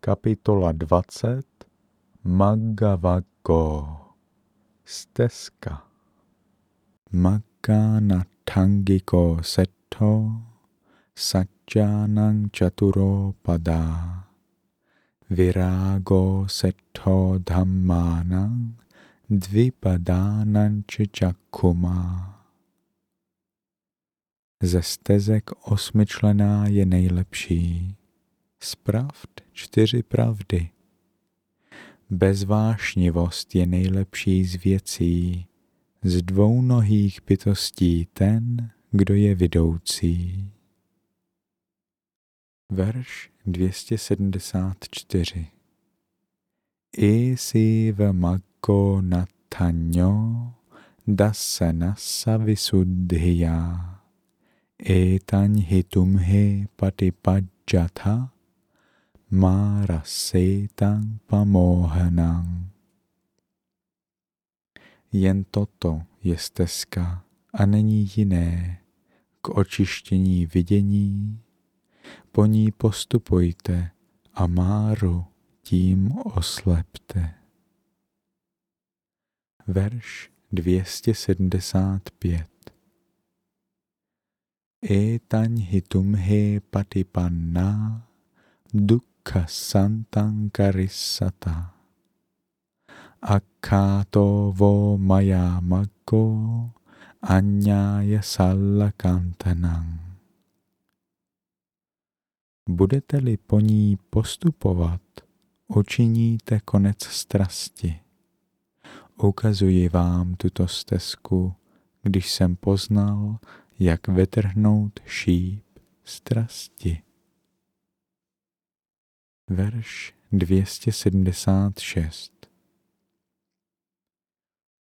Kapitola 20 Magavago. Stezka. Magana Tangiko Seto Satyanang Chaturo Pada Virago Seto Dhammanang. Dvipadanang Čakuma Ze stezek osmičlená je nejlepší. Spravd čtyři pravdy. Bezvášnivost je nejlepší z věcí, z dvou nohých bytostí ten, kdo je vidoucí. Verš 274 Isi v maggo natanyo dasanasa visuddhya etaň hitumhi patipajjatha Mara Setang Pamohanang. Jen toto je stezka a není jiné k očištění vidění. Po ní postupujte a Máru tím oslepte. Verš 275 Etaň hitumhe patipanna duk Kasantankarisata Akato vo maya maggo anyaya sallakantanang. Budete-li po ní postupovat, učiníte konec strasti. Ukazuji vám tuto stezku, když jsem poznal, jak vetrhnout šíp strasti verš 276.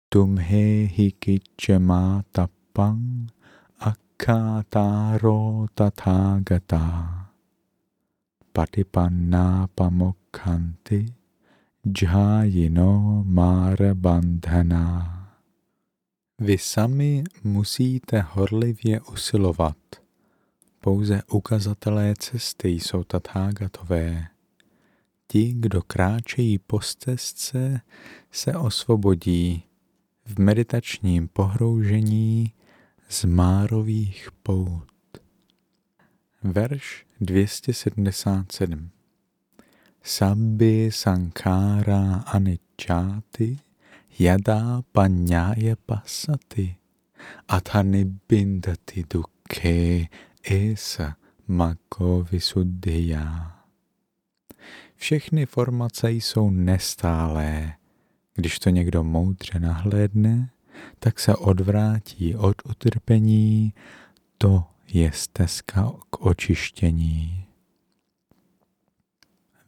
Tumhe hikichema tapang akataro tathagata patipanna pamokhanti jhayino bandhana. Vy sami musíte horlivě usilovat. Pouze ukazatelé cesty jsou tathágatové ti, kdo kráčejí po stezce, se osvobodí v meditačním pohroužení z márových pout. Verš 277 Sabbi sankára aničáty yada panyaya pasati athani bindati dukhe esa mako visuddhiya. Všechny formace jsou nestálé. Když to někdo moudře nahlédne, tak se odvrátí od utrpení, to je stezka k očištění.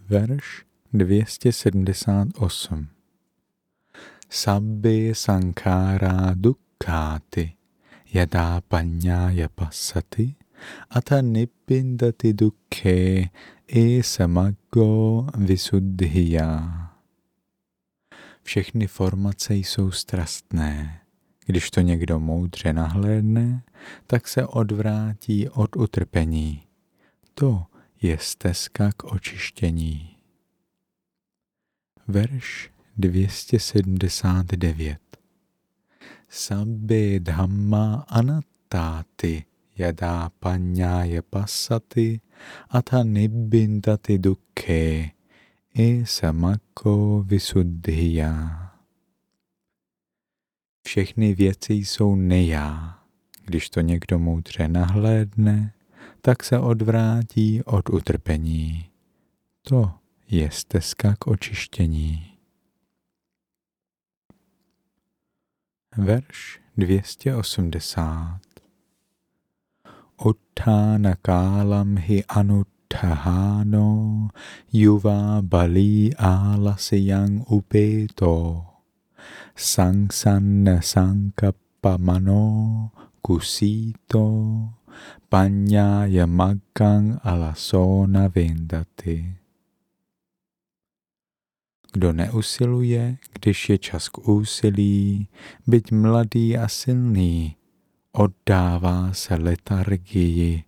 Verš 278 Sabbi sankára dukkáty yada panyaya pasati nibbindati dukkhe i samago visuddhiya. Všechny formace jsou strastné. Když to někdo moudře nahlédne, tak se odvrátí od utrpení. To je stezka k očištění. Verš 279 Sabbe dhamma anattáty yada panyaya passati atha nibbindati dukkhe e samakko visuddhiya. Všechny věci jsou nejá. Když to někdo moudře nahlédne, tak se odvrátí od utrpení. To je stezka k očištění. Verš 280 Utthanakálam hi anuttahano yuva bali alasiyang upeto sangsanna sankapamano kusito panyaya maggang alasona vendati. Kdo neusiluje, když je čas k úsilí, byť mladý a silný, oddává se letargii,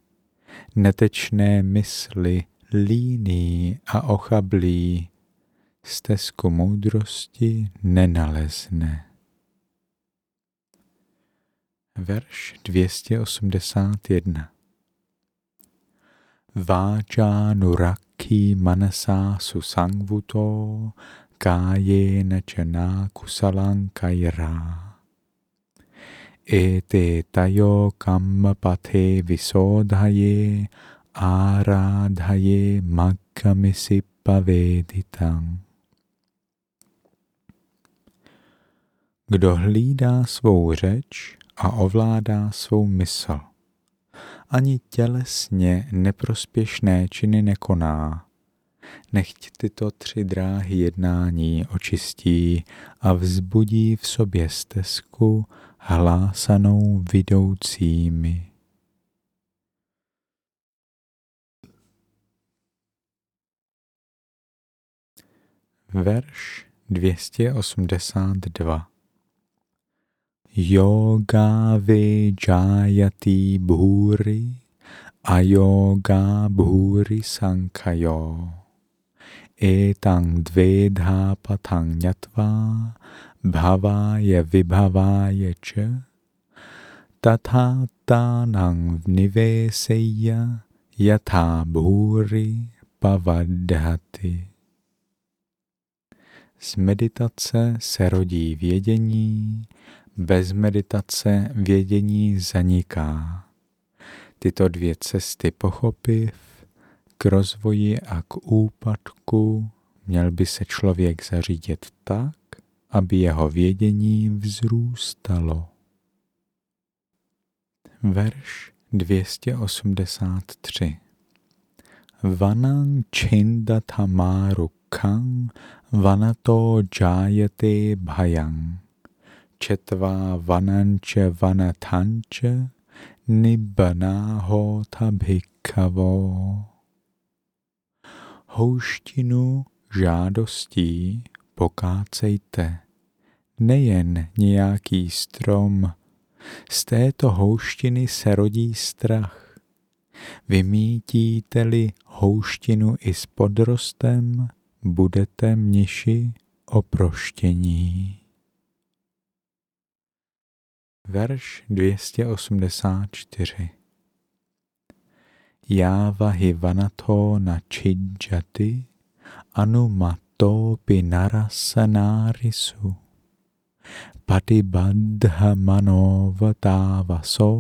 netečné mysli líný a ochablý stezku moudrosti nenalezne. Verš 281 Váča nurakki manasa susangvuto káje načaná kusalankaira. Ete tayo kamma pathe visodhaye áradhaye maggamisi paveditang. Kdo hlídá svou řeč a ovládá svou mysl, ani tělesně neprospěšné činy nekoná, nechť tyto tři dráhy jednání očistí a vzbudí v sobě stezku hlásanou vidoucími. Verš 282 Yoga vijayati bhuri ayoga bhuri sankayo etang dvedha patang nyatva bhavaya vibhavaya cha tatha tanang niveseya yatha bhuri pavadhati. Z meditace se rodí vědění, bez meditace vědění zaniká. Tyto dvě cesty pochopiv k rozvoji a k úpadku měl by se člověk zařídit tak, aby jeho vědění vzrůstalo. Verš 283 Vanang chindatamaru kang vanato jayate bhayang četva vananče vanatanče nibbanaho tabhikavo. Houštinu žádostí pokácejte, nejen nějaký strom, z této houštiny se rodí strach. Vymítíte-li houštinu i s podrostem, budete mniši oproštění. Verš 284 Jávahy vanato na čidžaty anumato pinarasanárisu patibadha manovatavaso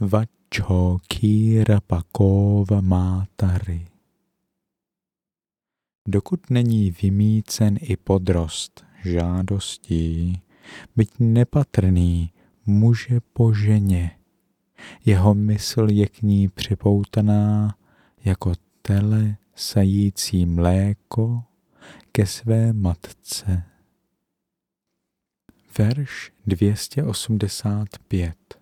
vacho kýra pakova mátary. Dokud není vymícen i podrost žádostí, byť nepatrný, muže po ženě. Jeho mysl je k ní připoutaná jako tele sající mléko ke své matce. Verš 285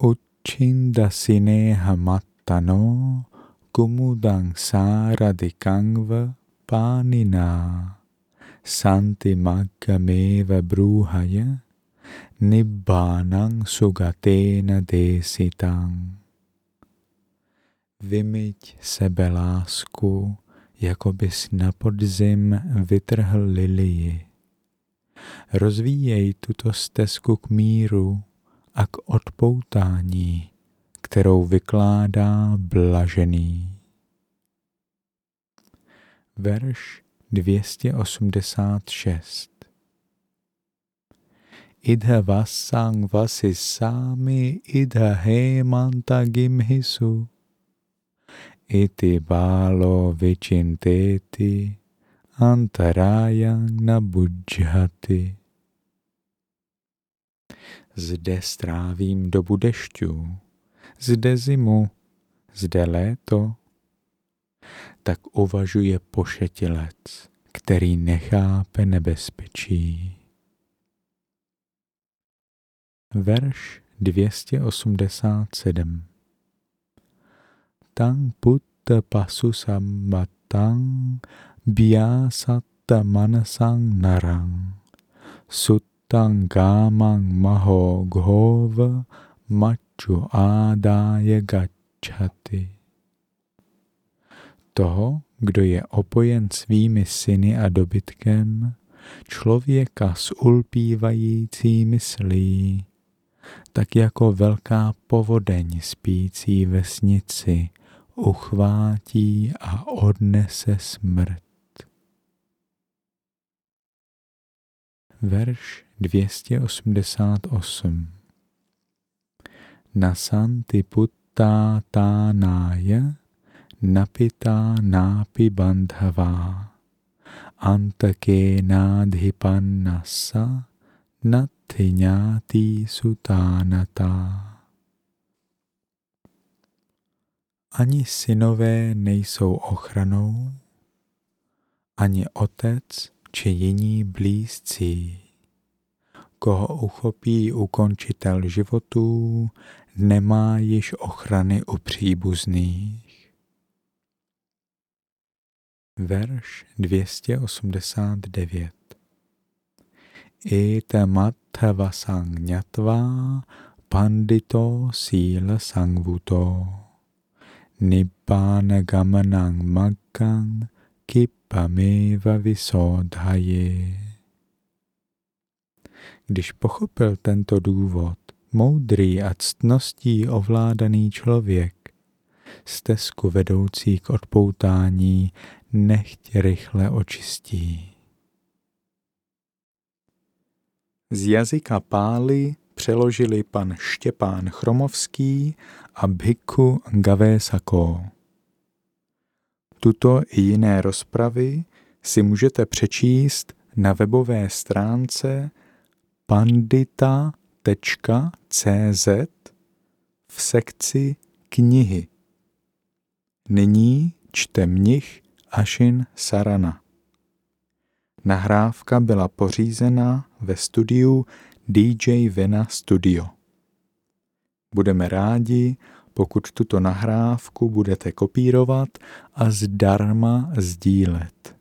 Učinda sineha matano kumudang sáradikangva pánina santi maggameva bruhaya nibbánang sugatena desitang. Vymyť sebe lásku, jako bys na podzim vytrhl lilii. Rozvíjej tuto stezku k míru a k odpoutání, kterou vykládá blažený. Verš 286. Idha vasang vasisami idha hemanta gimhisu. Iti balo vichinteti antarayang nabudžhati. Zde strávím dobu dešťů, zde zimu, zde léto, tak uvažuje pošetilec, který nechápe nebezpečí. Verš 287 Tang putta pasu sambatang biasatta manasang narang suttang gamang maho ghova Praču ádáje gačaty. Toho, kdo je opojen svými syny a dobytkem, člověka s ulpívající myslí, tak jako velká povodeň spící vesnici uchvátí a odnese smrt. Verš 288 Nasanti putta tánája napita nápi bandhavá antake nádhipannasa nathinyati sutánata. Ani synové nejsou ochranou, ani otec či jiní blízcí. Koho uchopí ukončitel životů, nemá již ochrany u příbuzných. Verš 289 Itamatthava sangnyatva pandito sila sangvuto nibbana gamanang maggang kipameva visodhaye. Když pochopil tento důvod, moudrý a ctností ovládaný člověk, stezku vedoucí k odpoutání nechť rychle očistí. Z jazyka pály přeložili pan Štěpán Chromovský a Bhikkhu Gavésako. Tuto i jiné rozpravy si můžete přečíst na webové stránce pandita.cz v sekci knihy. Nyní čte mnich Ashin Sarana. Nahrávka byla pořízena ve studiu DJ Vena Studio. Budeme rádi, pokud tuto nahrávku budete kopírovat a zdarma sdílet.